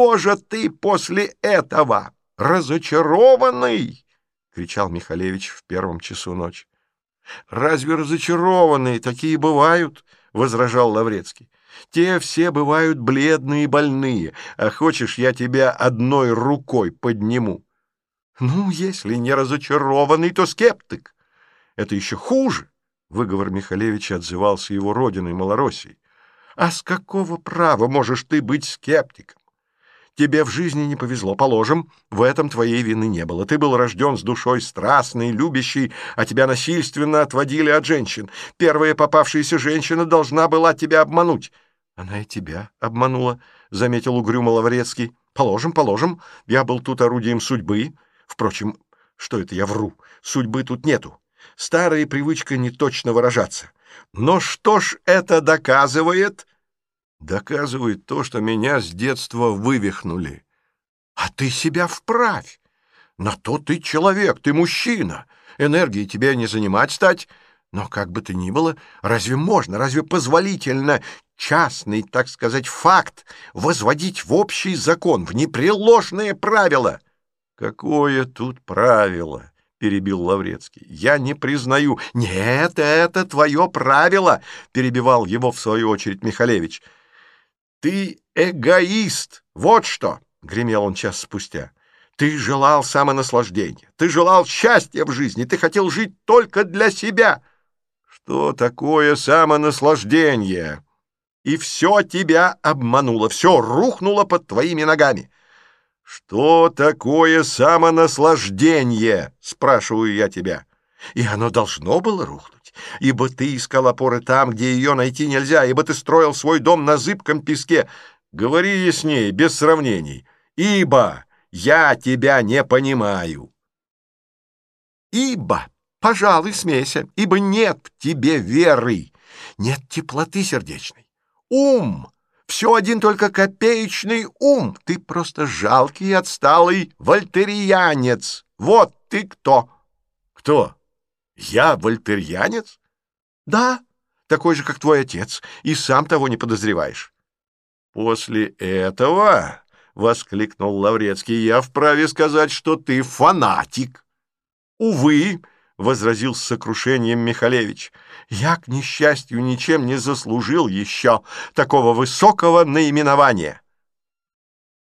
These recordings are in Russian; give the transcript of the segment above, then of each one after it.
что же ты после этого? Разочарованный? — кричал Михалевич в первом часу ночи. — Разве разочарованные такие бывают? — возражал Лаврецкий. — Те все бывают бледные и больные, а хочешь, я тебя одной рукой подниму? — Ну, если не разочарованный, то скептик. Это еще хуже. Выговор Михалевича отзывался его родиной Малороссией. А с какого права можешь ты быть скептиком? Тебе в жизни не повезло, положим, в этом твоей вины не было. Ты был рожден с душой страстной, любящей, а тебя насильственно отводили от женщин. Первая попавшаяся женщина должна была тебя обмануть. Она и тебя обманула, — заметил угрюмо Лаврецкий. Положим, положим, я был тут орудием судьбы. Впрочем, что это я вру? Судьбы тут нету. Старая привычка не точно выражаться. Но что ж это доказывает? Доказывает то, что меня с детства вывихнули. А ты себя вправь. На то ты человек, ты мужчина. Энергии тебе не занимать стать. Но как бы то ни было, разве можно, разве позволительно частный, так сказать, факт возводить в общий закон, в непреложное правило? Какое тут правило? перебил Лаврецкий. «Я не признаю». «Нет, это твое правило», — перебивал его в свою очередь Михалевич. «Ты эгоист, вот что», — гремел он час спустя. «Ты желал самонаслаждения, ты желал счастья в жизни, ты хотел жить только для себя». «Что такое самонаслаждение?» «И все тебя обмануло, все рухнуло под твоими ногами». «Что такое самонаслаждение?» — спрашиваю я тебя. И оно должно было рухнуть, ибо ты искал опоры там, где ее найти нельзя, ибо ты строил свой дом на зыбком песке. Говори яснее, без сравнений. Ибо я тебя не понимаю. Ибо, пожалуй, смейся, ибо нет в тебе веры, нет теплоты сердечной. Ум все один только копеечный ум. Ты просто жалкий, отсталый вольтерианец. Вот ты кто. Кто? Я вольтерианец? Да, такой же, как твой отец, и сам того не подозреваешь. После этого, — воскликнул Лаврецкий, — я вправе сказать, что ты фанатик. Увы, — возразил с сокрушением Михалевич, — я, к несчастью, ничем не заслужил еще такого высокого наименования.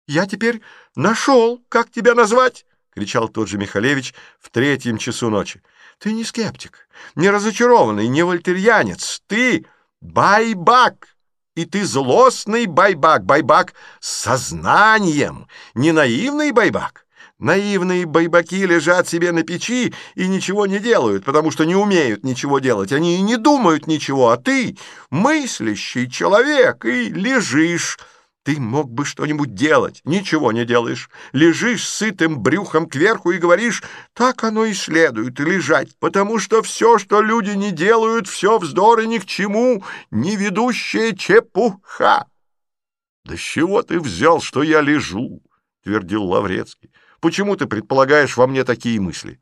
«Я теперь нашел, как тебя назвать!» — кричал тот же Михалевич в третьем часу ночи. «Ты не скептик, не разочарованный, не вольтерьянец. Ты байбак, и ты злостный байбак, байбак с сознанием, не наивный байбак. Наивные байбаки лежат себе на печи и ничего не делают, потому что не умеют ничего делать. Они и не думают ничего, а ты мыслящий человек и лежишь. Ты мог бы что-нибудь делать, ничего не делаешь. Лежишь сытым брюхом кверху и говоришь, так оно и следует лежать, потому что все, что люди не делают, все вздор и ни к чему, не ведущая чепуха. — Да с чего ты взял, что я лежу? — твердил Лаврецкий. Почему ты предполагаешь во мне такие мысли?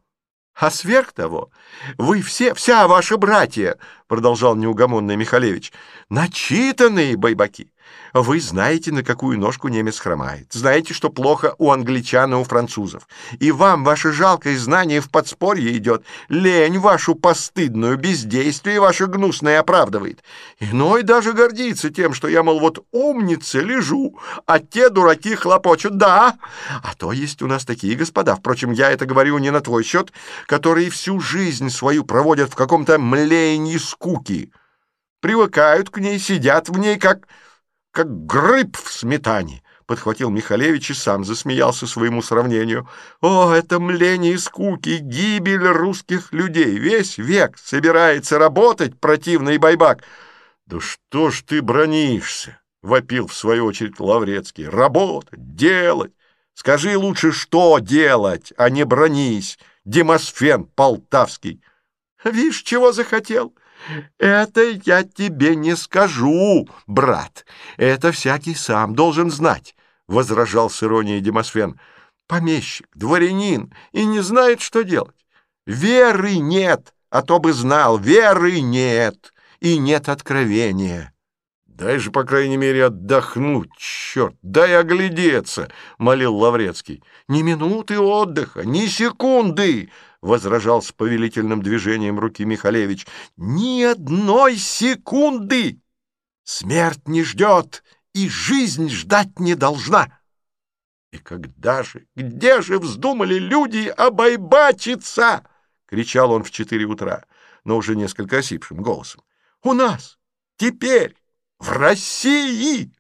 А сверх того, вы все, вся ваша братья, продолжал неугомонный Михалевич, начитанные байбаки. Вы знаете, на какую ножку немец хромает, знаете, что плохо у англичан и у французов. И вам ваше жалкое знание в подспорье идет, лень вашу постыдную, бездействие ваше гнусное оправдывает. Иной даже гордится тем, что я, мол, вот умница, лежу, а те дураки хлопочут. Да, а то есть у нас такие господа, впрочем, я это говорю не на твой счет, которые всю жизнь свою проводят в каком-то млеянии скуки. Привыкают к ней, сидят в ней, как как грыб в сметане, — подхватил Михалевич и сам засмеялся своему сравнению. О, это мление скуки, гибель русских людей! Весь век собирается работать противный байбак. Да что ж ты бронишься? — вопил в свою очередь Лаврецкий. Работать, делать. Скажи лучше, что делать, а не бронись, Демосфен Полтавский. Вишь, чего захотел? «Это я тебе не скажу, брат. Это всякий сам должен знать», — возражал с иронией Демосфен. «Помещик, дворянин, и не знает, что делать. Веры нет, а то бы знал, веры нет, и нет откровения». Дай же, по крайней мере, отдохнуть, черт, дай оглядеться, — молил Лаврецкий. Ни минуты отдыха, ни секунды, — возражал с повелительным движением руки Михалевич. Ни одной секунды! Смерть не ждет, и жизнь ждать не должна. И когда же, где же вздумали люди обойбачиться? — кричал он в четыре утра, но уже несколько осипшим голосом. — У нас! Теперь! В России!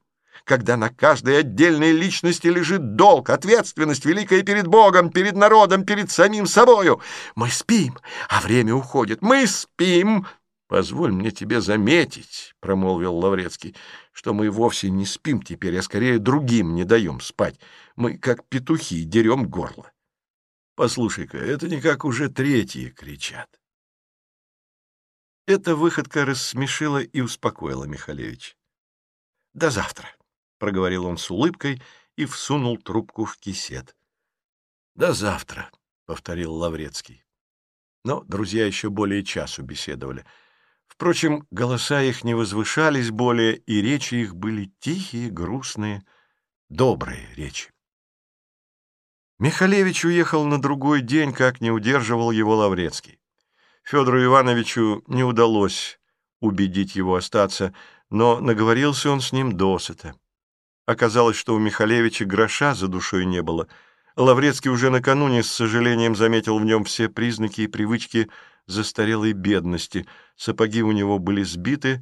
Когда на каждой отдельной личности лежит долг, ответственность великая перед Богом, перед народом, перед самим собою. Мы спим, а время уходит. Мы спим, «Позволь мне тебе заметить», — промолвил Лаврецкий, «что мы вовсе не спим теперь, а скорее другим не даем спать. Мы, как петухи, дерем горло. Послушай-ка, это не как уже третьи кричат». Эта выходка рассмешила и успокоила Михалевич. «До завтра», — проговорил он с улыбкой и всунул трубку в кисет. «До завтра», — повторил Лаврецкий. Но друзья еще более часу беседовали — Впрочем, голоса их не возвышались более, и речи их были тихие, грустные, добрые речи. Михалевич уехал на другой день, как не удерживал его Лаврецкий. Федору Ивановичу не удалось убедить его остаться, но наговорился он с ним досыта. Оказалось, что у Михалевича гроша за душой не было. Лаврецкий уже накануне с сожалением заметил в нем все признаки и привычки застарелой бедности. Сапоги у него были сбиты,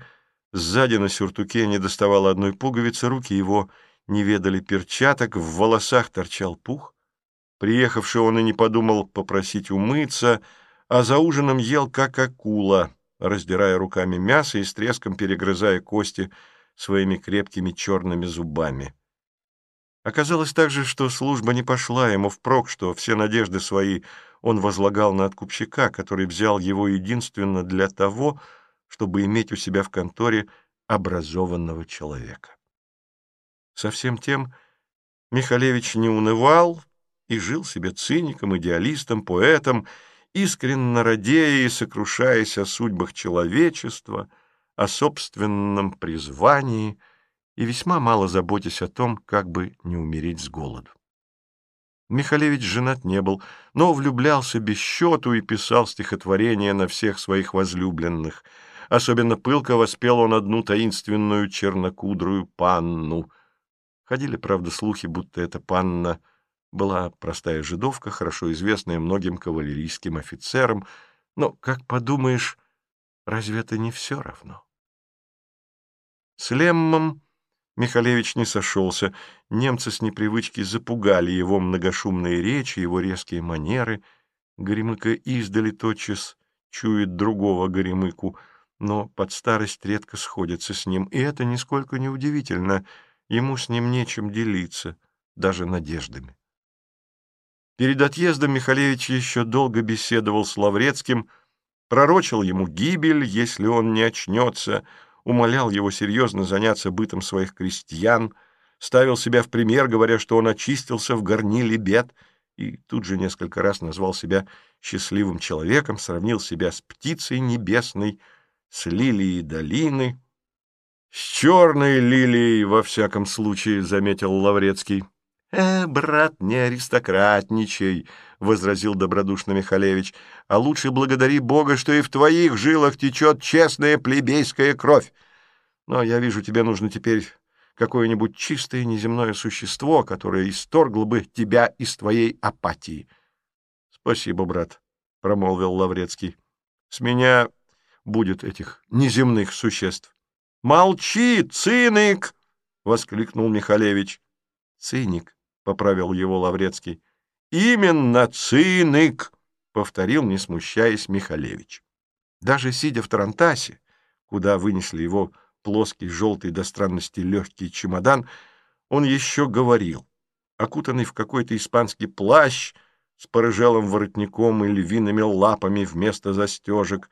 сзади на сюртуке не доставало одной пуговицы, руки его не ведали перчаток, в волосах торчал пух. Приехавший он и не подумал попросить умыться, а за ужином ел как акула, раздирая руками мясо и с треском перегрызая кости своими крепкими черными зубами. Оказалось также, что служба не пошла ему впрок, что все надежды свои он возлагал на откупщика, который взял его единственно для того, чтобы иметь у себя в конторе образованного человека. Совсем тем Михалевич не унывал и жил себе циником, идеалистом, поэтом, искренне радея и сокрушаясь о судьбах человечества, о собственном призвании и весьма мало заботясь о том, как бы не умереть с голоду. Михалевич женат не был, но влюблялся без счету и писал стихотворения на всех своих возлюбленных. Особенно пылко воспел он одну таинственную чернокудрую панну. Ходили, правда, слухи, будто эта панна была простая жидовка, хорошо известная многим кавалерийским офицерам, но, как подумаешь, разве это не все равно? С Леммом Михалевич не сошелся. Немцы с непривычки запугали его многошумные речи, его резкие манеры. Горемыка издали тотчас чует другого горемыку, но под старость редко сходится с ним, и это нисколько не удивительно. Ему с ним нечем делиться, даже надеждами. Перед отъездом Михалевич еще долго беседовал с Лаврецким, пророчил ему гибель, если он не очнется — умолял его серьезно заняться бытом своих крестьян, ставил себя в пример, говоря, что он очистился в горниле бед, и тут же несколько раз назвал себя счастливым человеком, сравнил себя с птицей небесной, с лилией долины. — С черной лилией, во всяком случае, — заметил Лаврецкий. — Э, брат, не аристократничай, — возразил добродушно Михалевич, — а лучше благодари Бога, что и в твоих жилах течет честная плебейская кровь. Но я вижу, тебе нужно теперь какое-нибудь чистое неземное существо, которое исторгло бы тебя из твоей апатии. — Спасибо, брат, — промолвил Лаврецкий. — С меня будет этих неземных существ. — Молчи, циник! — воскликнул Михалевич. — Циник, — поправил его Лаврецкий. — Именно циник! — повторил, не смущаясь, Михалевич. Даже сидя в Тарантасе, куда вынесли его плоский, желтый до странности легкий чемодан, он еще говорил, окутанный в какой-то испанский плащ с порыжелым воротником и львиными лапами вместо застежек,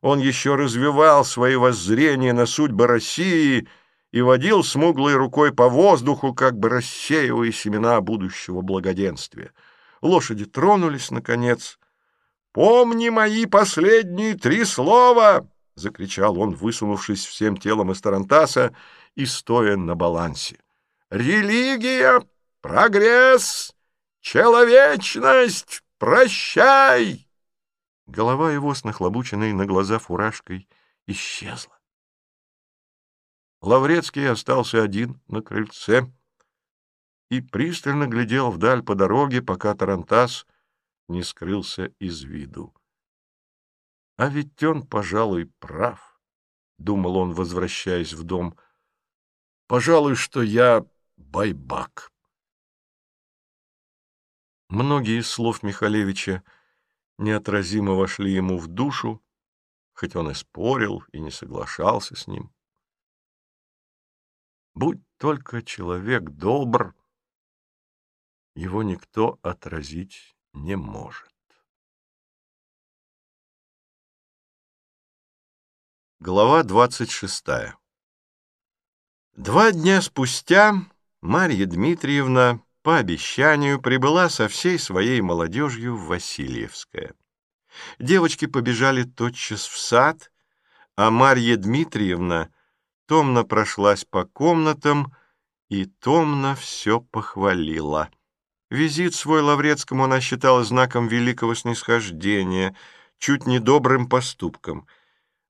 он еще развивал свои воззрения на судьбы России и водил смуглой рукой по воздуху, как бы рассеивая семена будущего благоденствия. Лошади тронулись, наконец. «Помни мои последние три слова!» — закричал он, высунувшись всем телом из тарантаса и стоя на балансе. «Религия, прогресс, человечность, прощай!» Голова его с нахлобученной на глаза фуражкой исчезла. Лаврецкий остался один на крыльце и пристально глядел вдаль по дороге, пока Тарантас не скрылся из виду. А ведь он, пожалуй, прав, — думал он, возвращаясь в дом. Пожалуй, что я байбак. Многие из слов Михалевича неотразимо вошли ему в душу, хоть он и спорил и не соглашался с ним. Будь только человек добр, его никто отразить не может. Глава двадцать шестая Два дня спустя Марья Дмитриевна по обещанию прибыла со всей своей молодежью в Васильевское. Девочки побежали тотчас в сад, а Марья Дмитриевна томно прошлась по комнатам и томно все похвалила. Визит свой Лаврецкому она считала знаком великого снисхождения, чуть не добрым поступком.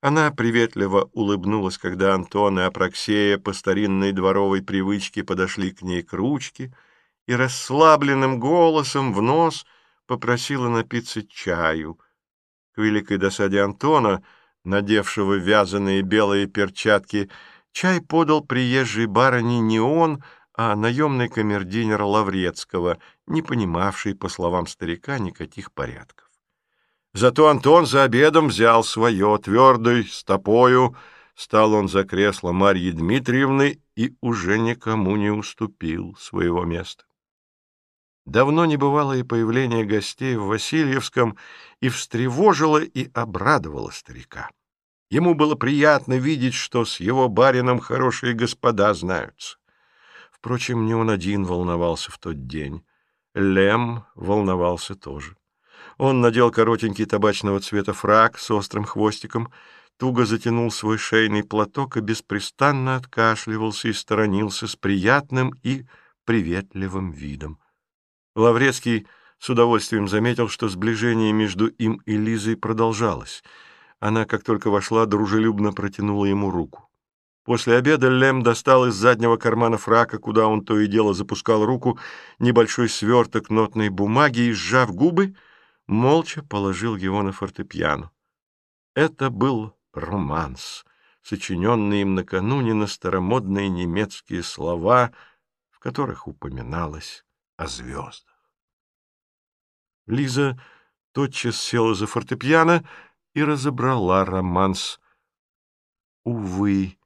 Она приветливо улыбнулась, когда Антон и Апраксея по старинной дворовой привычке подошли к ней к ручке и расслабленным голосом в нос попросила напиться чаю. К великой досаде Антона — надевшего вязаные белые перчатки, чай подал приезжей барыне не он, а наемный камердинер Лаврецкого, не понимавший, по словам старика, никаких порядков. Зато Антон за обедом взял свое, твердой, стопою, стал он за кресло Марьи Дмитриевны и уже никому не уступил своего места. Давно не бывало и появление гостей в Васильевском и встревожило и обрадовало старика. Ему было приятно видеть, что с его барином хорошие господа знаются. Впрочем, не он один волновался в тот день. Лем волновался тоже. Он надел коротенький табачного цвета фрак с острым хвостиком, туго затянул свой шейный платок и беспрестанно откашливался и сторонился с приятным и приветливым видом. Лаврецкий с удовольствием заметил, что сближение между им и Лизой продолжалось — она, как только вошла, дружелюбно протянула ему руку. После обеда Лем достал из заднего кармана фрака, куда он то и дело запускал руку, небольшой сверток нотной бумаги и, сжав губы, молча положил его на фортепиано. Это был романс, сочиненный им накануне на старомодные немецкие слова, в которых упоминалось о звездах. Лиза тотчас села за фортепиано, и разобрала романс. Увы,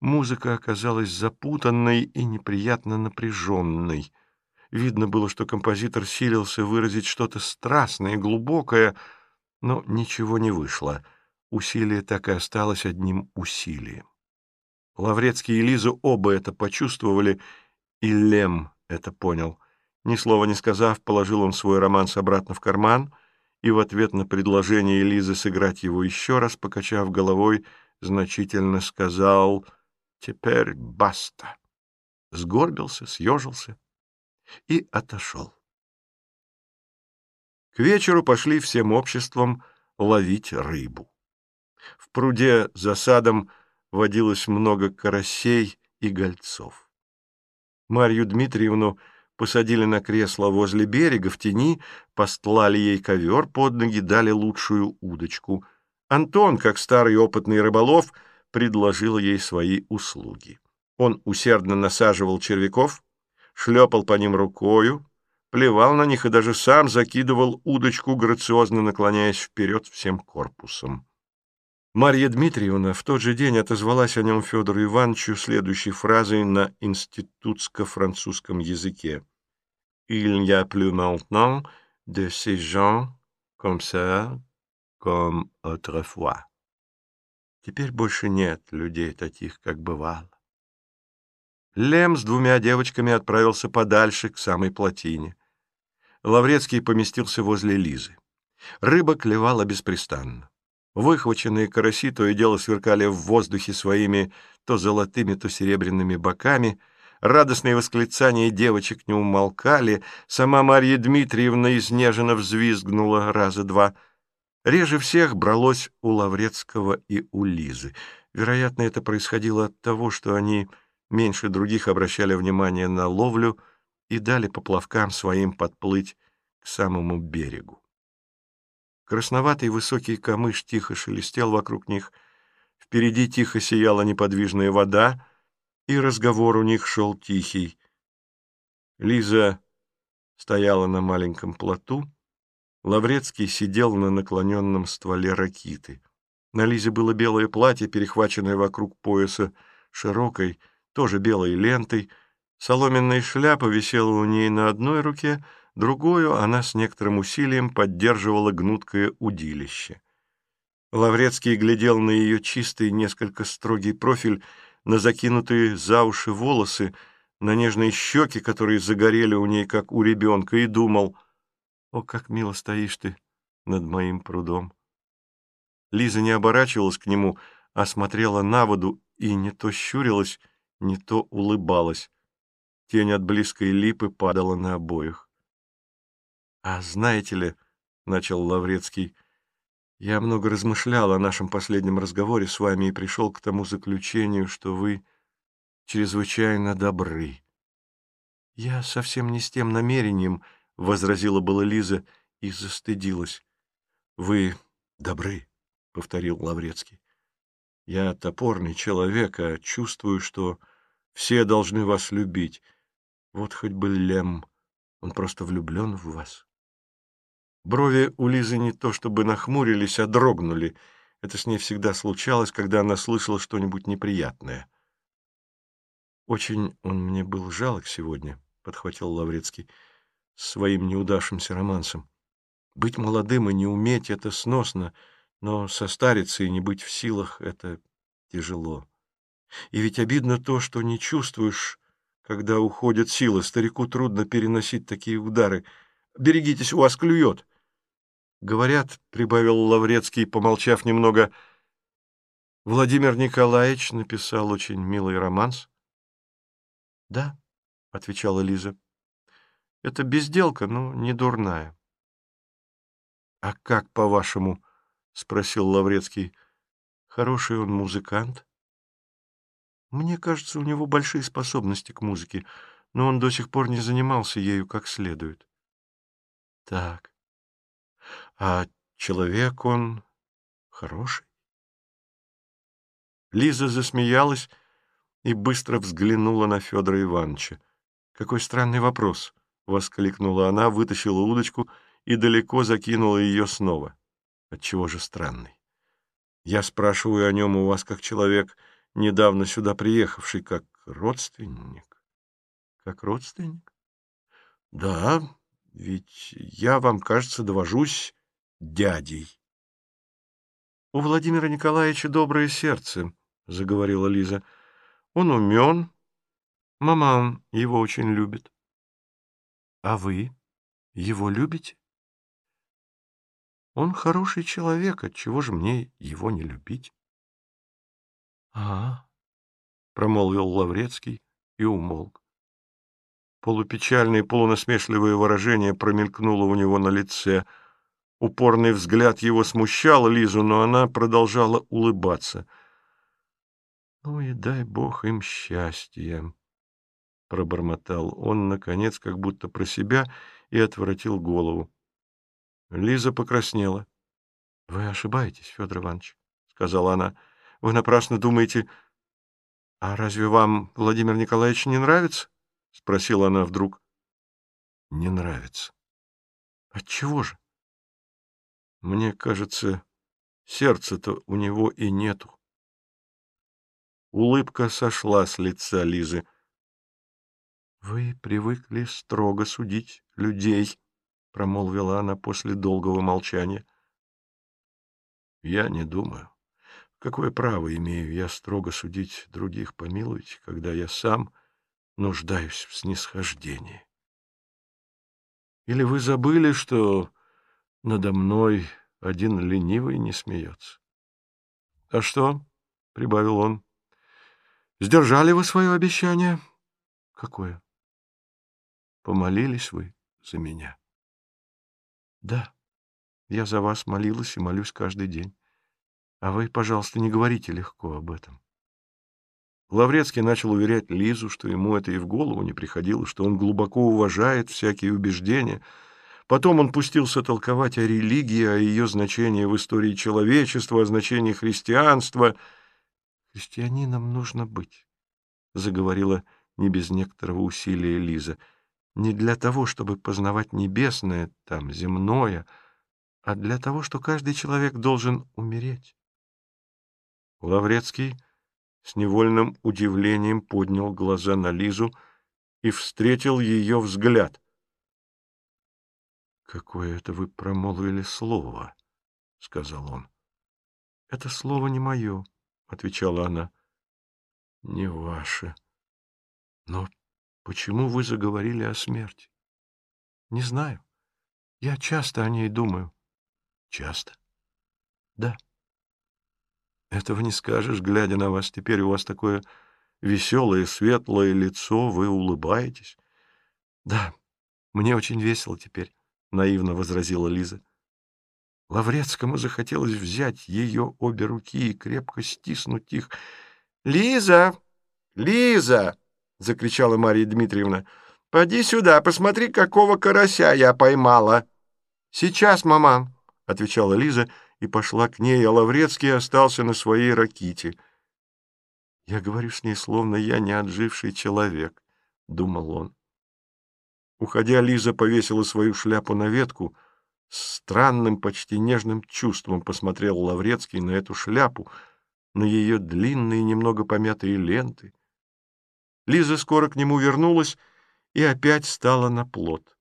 музыка оказалась запутанной и неприятно напряженной. Видно было, что композитор силился выразить что-то страстное глубокое, но ничего не вышло. Усилие так и осталось одним усилием. Лаврецкий и Лиза оба это почувствовали, и Лем это понял. Ни слова не сказав, положил он свой романс обратно в карман — и в ответ на предложение Лизы сыграть его еще раз, покачав головой, значительно сказал «Теперь баста». Сгорбился, съежился и отошел. К вечеру пошли всем обществом ловить рыбу. В пруде за садом водилось много карасей и гольцов. Марью Дмитриевну посадили на кресло возле берега в тени, постлали ей ковер под ноги, дали лучшую удочку. Антон, как старый опытный рыболов, предложил ей свои услуги. Он усердно насаживал червяков, шлепал по ним рукою, плевал на них и даже сам закидывал удочку, грациозно наклоняясь вперед всем корпусом. Марья Дмитриевна в тот же день отозвалась о нем Федору Ивановичу следующей фразой на институтско-французском языке. Il n'y a plus maintenant de ces gens comme ça, comme autrefois. Теперь больше нет людей таких, как бывало. Лем с двумя девочками отправился подальше, к самой плотине. Лаврецкий поместился возле Лизы. Рыба клевала беспрестанно. Выхваченные караси то и дело сверкали в воздухе своими то золотыми, то серебряными боками. Радостные восклицания девочек не умолкали. Сама Марья Дмитриевна изнеженно взвизгнула раза два. Реже всех бралось у Лаврецкого и у Лизы. Вероятно, это происходило от того, что они меньше других обращали внимание на ловлю и дали поплавкам своим подплыть к самому берегу. Красноватый высокий камыш тихо шелестел вокруг них, впереди тихо сияла неподвижная вода, и разговор у них шел тихий. Лиза стояла на маленьком плоту, Лаврецкий сидел на наклоненном стволе ракиты. На Лизе было белое платье, перехваченное вокруг пояса широкой, тоже белой лентой. Соломенная шляпа висела у ней на одной руке — другую она с некоторым усилием поддерживала гнуткое удилище. Лаврецкий глядел на ее чистый, несколько строгий профиль, на закинутые за уши волосы, на нежные щеки, которые загорели у ней, как у ребенка, и думал, «О, как мило стоишь ты над моим прудом!» Лиза не оборачивалась к нему, а смотрела на воду и не то щурилась, не то улыбалась. Тень от близкой липы падала на обоих. — А знаете ли, — начал Лаврецкий, — я много размышлял о нашем последнем разговоре с вами и пришел к тому заключению, что вы чрезвычайно добры. — Я совсем не с тем намерением, — возразила была Лиза и застыдилась. — Вы добры, — повторил Лаврецкий. — Я топорный человек, а чувствую, что все должны вас любить. Вот хоть бы Лем, он просто влюблен в вас. Брови у Лизы не то чтобы нахмурились, а дрогнули. Это с ней всегда случалось, когда она слышала что-нибудь неприятное. «Очень он мне был жалок сегодня», — подхватил Лаврецкий, — «своим неудавшимся романсом. Быть молодым и не уметь — это сносно, но состариться и не быть в силах — это тяжело. И ведь обидно то, что не чувствуешь, когда уходят силы. Старику трудно переносить такие удары. Берегитесь, у вас клюет». Говорят, — прибавил Лаврецкий, помолчав немного, — Владимир Николаевич написал очень милый романс. — Да, — отвечала Лиза. — Это безделка, но не дурная. — А как, по-вашему? — спросил Лаврецкий. — Хороший он музыкант? — Мне кажется, у него большие способности к музыке, но он до сих пор не занимался ею как следует. — Так. А человек он хороший? Лиза засмеялась и быстро взглянула на Федора Ивановича. «Какой странный вопрос!» — воскликнула она, вытащила удочку и далеко закинула ее снова. «Отчего же странный? Я спрашиваю о нем у вас как человек, недавно сюда приехавший, как родственник». «Как родственник?» «Да, ведь я вам, кажется, довожусь дядей. — У Владимира Николаевича доброе сердце, — заговорила Лиза. — Он умен. Мама его очень любит. — А вы его любите? — Он хороший человек, отчего же мне его не любить? — А, — промолвил Лаврецкий и умолк. Полупечальное, полунасмешливое выражение промелькнуло у него на лице — Упорный взгляд его смущал Лизу, но она продолжала улыбаться. «Ну и дай бог им счастья!» — пробормотал он, наконец, как будто про себя, и отворотил голову. Лиза покраснела. — Вы ошибаетесь, Федор Иванович, — сказала она. — Вы напрасно думаете... — А разве вам Владимир Николаевич не нравится? — спросила она вдруг. — Не нравится. — Отчего же? Мне кажется, сердца-то у него и нету. Улыбка сошла с лица Лизы. — Вы привыкли строго судить людей, — промолвила она после долгого молчания. — Я не думаю. Какое право имею я строго судить других, помилуйте, когда я сам нуждаюсь в снисхождении? Или вы забыли, что надо мной один ленивый не смеется. — А что? — прибавил он. — Сдержали вы свое обещание? — Какое? — Помолились вы за меня? — Да, я за вас молилась и молюсь каждый день. А вы, пожалуйста, не говорите легко об этом. Лаврецкий начал уверять Лизу, что ему это и в голову не приходило, что он глубоко уважает всякие убеждения — Потом он пустился толковать о религии, о ее значении в истории человечества, о значении христианства. «Христианином нужно быть», — заговорила не без некоторого усилия Лиза, «не для того, чтобы познавать небесное, там, земное, а для того, что каждый человек должен умереть». Лаврецкий с невольным удивлением поднял глаза на Лизу и встретил ее взгляд — «Какое это вы промолвили слово?» — сказал он. «Это слово не мое», — отвечала она. «Не ваше. Но почему вы заговорили о смерти?» «Не знаю. Я часто о ней думаю». «Часто?» «Да». «Этого не скажешь, глядя на вас. Теперь у вас такое веселое, светлое лицо, вы улыбаетесь». «Да, мне очень весело теперь». — наивно возразила Лиза. Лаврецкому захотелось взять ее обе руки и крепко стиснуть их. «Лиза! Лиза!» — закричала Мария Дмитриевна. «Поди сюда, посмотри, какого карася я поймала!» «Сейчас, маман!» — отвечала Лиза и пошла к ней, а Лаврецкий остался на своей раките. «Я говорю с ней, словно я не отживший человек», — думал он. Уходя, Лиза повесила свою шляпу на ветку. Странным, почти нежным чувством посмотрел Лаврецкий на эту шляпу, на ее длинные, немного помятые ленты. Лиза скоро к нему вернулась и опять стала на плот.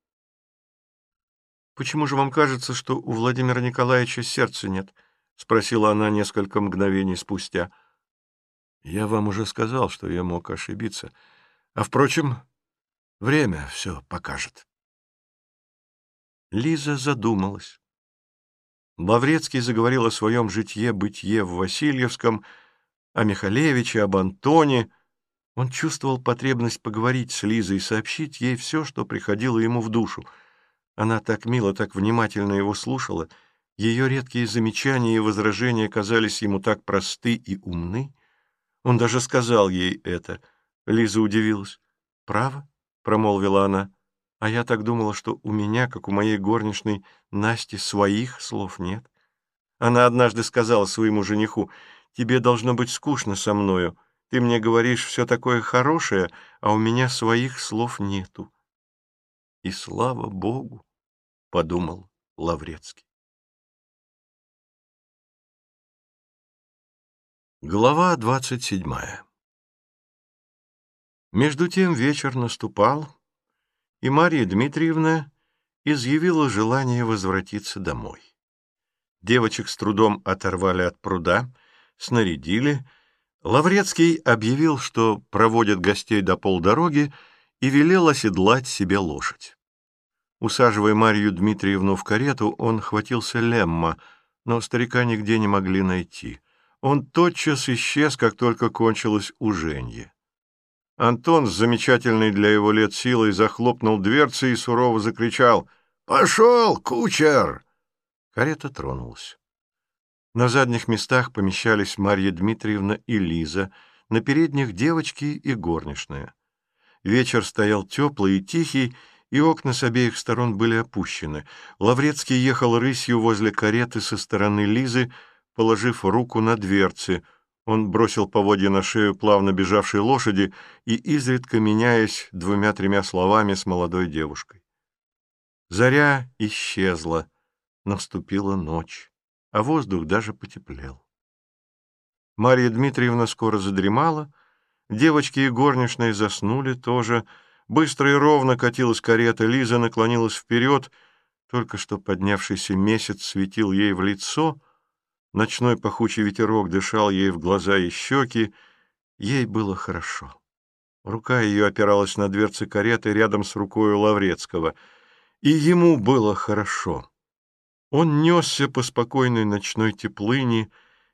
«Почему же вам кажется, что у Владимира Николаевича сердца нет?» — спросила она несколько мгновений спустя. «Я вам уже сказал, что я мог ошибиться. А, впрочем, Время все покажет. Лиза задумалась. Лаврецкий заговорил о своем житье-бытие в Васильевском, о Михалевиче, об Антоне. Он чувствовал потребность поговорить с Лизой сообщить ей все, что приходило ему в душу. Она так мило, так внимательно его слушала. Ее редкие замечания и возражения казались ему так просты и умны. Он даже сказал ей это. Лиза удивилась. «Право? — промолвила она. «А я так думала, что у меня, как у моей горничной Насти, своих слов нет. Она однажды сказала своему жениху, «Тебе должно быть скучно со мною. Ты мне говоришь все такое хорошее, а у меня своих слов нету». «И слава Богу!» — подумал Лаврецкий. Глава двадцать седьмая между тем вечер наступал, и Мария Дмитриевна изъявила желание возвратиться домой. Девочек с трудом оторвали от пруда, снарядили. Лаврецкий объявил, что проводит гостей до полдороги, и велел оседлать себе лошадь. Усаживая Марию Дмитриевну в карету, он хватился Лемма, но старика нигде не могли найти. Он тотчас исчез, как только кончилось уженье. Антон с замечательной для его лет силой захлопнул дверцы и сурово закричал «Пошел, кучер!» Карета тронулась. На задних местах помещались Марья Дмитриевна и Лиза, на передних девочки и горничная. Вечер стоял теплый и тихий, и окна с обеих сторон были опущены. Лаврецкий ехал рысью возле кареты со стороны Лизы, положив руку на дверцы — он бросил поводья на шею плавно бежавшей лошади и, изредка меняясь двумя-тремя словами с молодой девушкой. Заря исчезла, наступила ночь, а воздух даже потеплел. Марья Дмитриевна скоро задремала, девочки и горничные заснули тоже. Быстро и ровно катилась карета, Лиза наклонилась вперед, только что поднявшийся месяц светил ей в лицо — Ночной пахучий ветерок дышал ей в глаза и щеки. Ей было хорошо. Рука ее опиралась на дверцы кареты рядом с рукой Лаврецкого. И ему было хорошо. Он несся по спокойной ночной теплыни,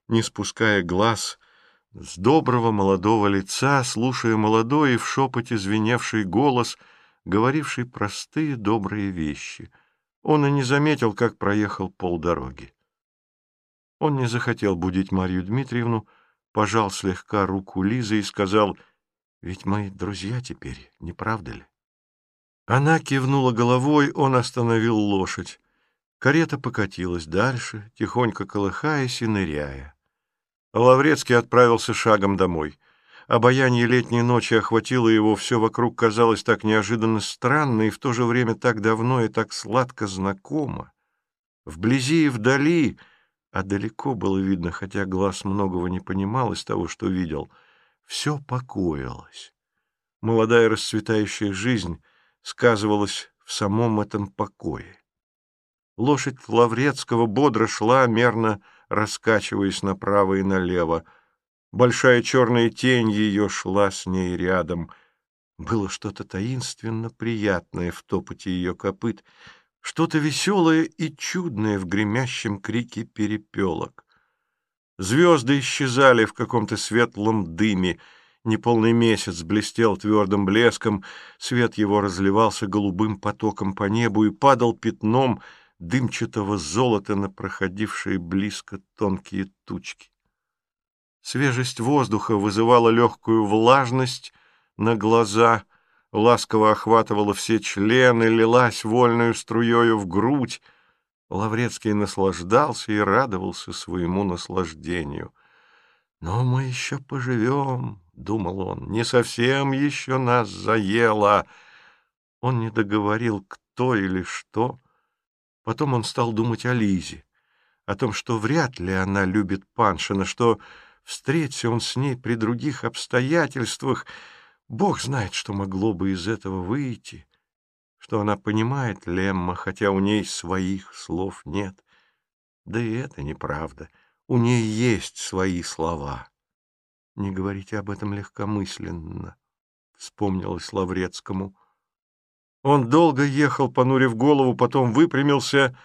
не спуская глаз с доброго молодого лица, слушая молодой и в шепоте звеневший голос, говоривший простые добрые вещи. Он и не заметил, как проехал полдороги. Он не захотел будить Марию Дмитриевну, пожал слегка руку Лизы и сказал, «Ведь мы друзья теперь, не правда ли?» Она кивнула головой, он остановил лошадь. Карета покатилась дальше, тихонько колыхаясь и ныряя. Лаврецкий отправился шагом домой. Обаяние летней ночи охватило его, все вокруг казалось так неожиданно странно и в то же время так давно и так сладко знакомо. Вблизи и вдали, а далеко было видно, хотя глаз многого не понимал из того, что видел, все покоилось. Молодая расцветающая жизнь сказывалась в самом этом покое. Лошадь Лаврецкого бодро шла, мерно раскачиваясь направо и налево. Большая черная тень ее шла с ней рядом. Было что-то таинственно приятное в топоте ее копыт, что-то веселое и чудное в гремящем крике перепелок. Звезды исчезали в каком-то светлом дыме, неполный месяц блестел твердым блеском, свет его разливался голубым потоком по небу и падал пятном — дымчатого золота на проходившие близко тонкие тучки. Свежесть воздуха вызывала легкую влажность на глаза, ласково охватывала все члены, лилась вольную струею в грудь. Лаврецкий наслаждался и радовался своему наслаждению. «Но мы еще поживем», — думал он, — «не совсем еще нас заело». Он не договорил, кто или что, Потом он стал думать о Лизе, о том, что вряд ли она любит Паншина, что, встреться он с ней при других обстоятельствах, Бог знает, что могло бы из этого выйти, что она понимает Лемма, хотя у ней своих слов нет. Да и это неправда. У ней есть свои слова. Не говорите об этом легкомысленно, — вспомнилось Лаврецкому. Он долго ехал, понурив голову, потом выпрямился,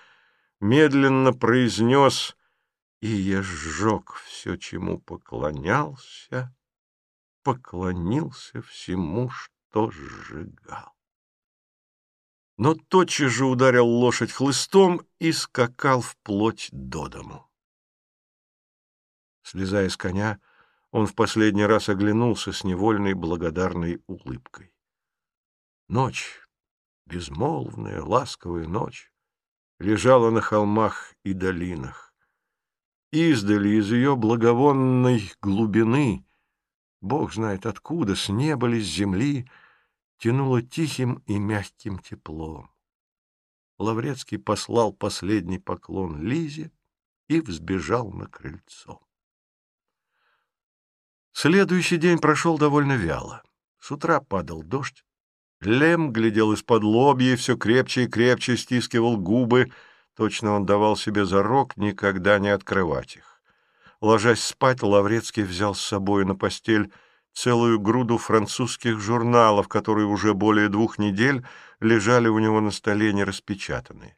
медленно произнес «И я сжег все, чему поклонялся, поклонился всему, что сжигал». Но тотчас же ударил лошадь хлыстом и скакал вплоть до дому. Слезая с коня, он в последний раз оглянулся с невольной благодарной улыбкой. Ночь безмолвная, ласковая ночь лежала на холмах и долинах. Издали из ее благовонной глубины, Бог знает откуда, с неба ли, с земли, тянуло тихим и мягким теплом. Лаврецкий послал последний поклон Лизе и взбежал на крыльцо. Следующий день прошел довольно вяло. С утра падал дождь, Лем глядел из-под лобья и все крепче и крепче стискивал губы. Точно он давал себе зарок никогда не открывать их. Ложась спать, Лаврецкий взял с собой на постель целую груду французских журналов, которые уже более двух недель лежали у него на столе нераспечатанные.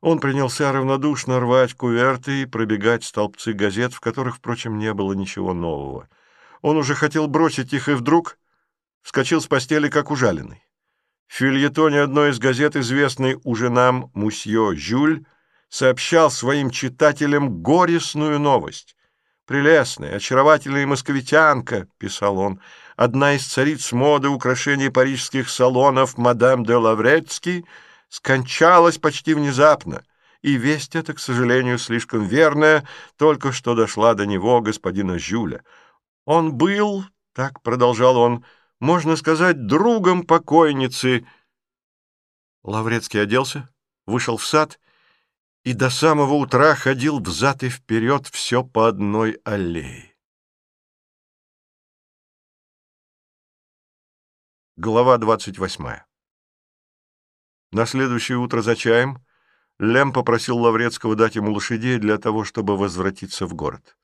Он принялся равнодушно рвать куверты и пробегать столбцы газет, в которых, впрочем, не было ничего нового. Он уже хотел бросить их, и вдруг вскочил с постели, как ужаленный. В фильетоне одной из газет известный уже нам мусье Жюль сообщал своим читателям горестную новость. «Прелестная, очаровательная московитянка», — писал он, — «одна из цариц моды украшений парижских салонов, мадам де Лаврецкий, скончалась почти внезапно, и весть эта, к сожалению, слишком верная, только что дошла до него, господина Жюля. Он был, — так продолжал он, — можно сказать, другом покойницы. Лаврецкий оделся, вышел в сад и до самого утра ходил взад и вперед все по одной аллее. Глава двадцать восьмая На следующее утро за чаем Лем попросил Лаврецкого дать ему лошадей для того, чтобы возвратиться в город.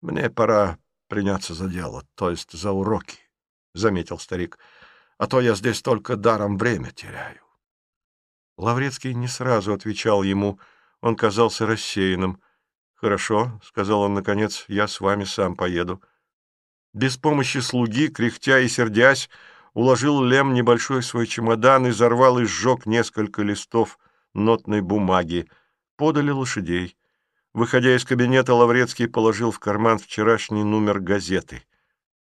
«Мне пора приняться за дело, то есть за уроки», — заметил старик, — а то я здесь только даром время теряю. Лаврецкий не сразу отвечал ему, он казался рассеянным. «Хорошо», — сказал он наконец, — «я с вами сам поеду». Без помощи слуги, кряхтя и сердясь, уложил Лем небольшой свой чемодан, изорвал и сжег несколько листов нотной бумаги. Подали лошадей. Выходя из кабинета, Лаврецкий положил в карман вчерашний номер газеты.